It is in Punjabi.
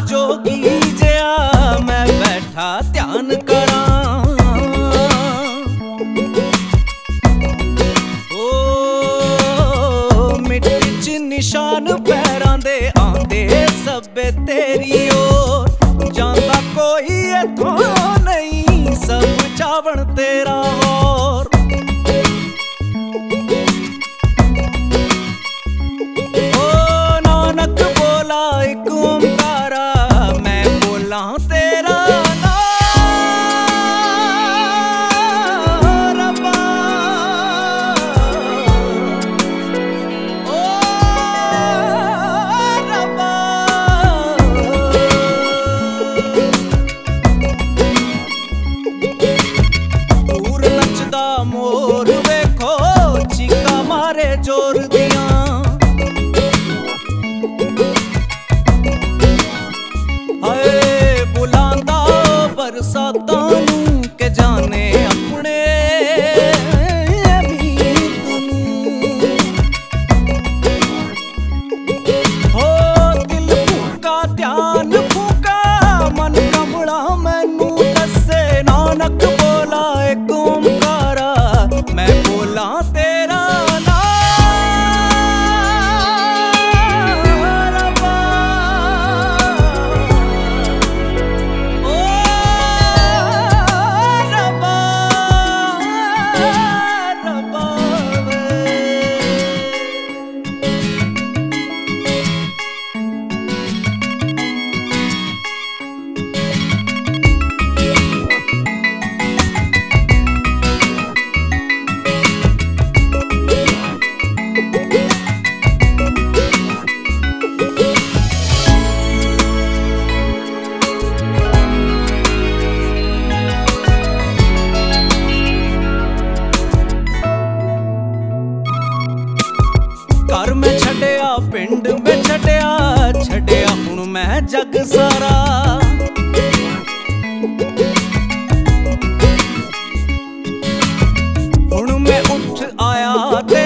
ਜੋਗੀ ਜਿਆ ਮੈਂ ਬੈਠਾ ਧਿਆਨ ਕਰਾਂ। ਓ, ਮਿੱਟੀ 'ਚ ਨਿਸ਼ਾਨ ਪੈਰਾਂ ਦੇ ਆਂਦੇ ਸਭੇ ਤੇਰੀ ਓਰ ਮੈਂ ਤੇਰਾ ਮੋਰ ਵੇਖੋ ਚੀਕਾ ਮਾਰੇ ਜ਼ੋਰ ਦੀਆਂ ਬਰਸਾਤਾਂ ਨੂੰ ਕਿ ਜਾਣੇ ਆਪਣੇ ਮੈਂ ਨੂੰ ਤੇਰਾ ਮੈਂ ਜੱਗ ਸਾਰਾ। ਹੁਣ ਮੈਂ ਉੱਠ ਆਇਆ ਤੇ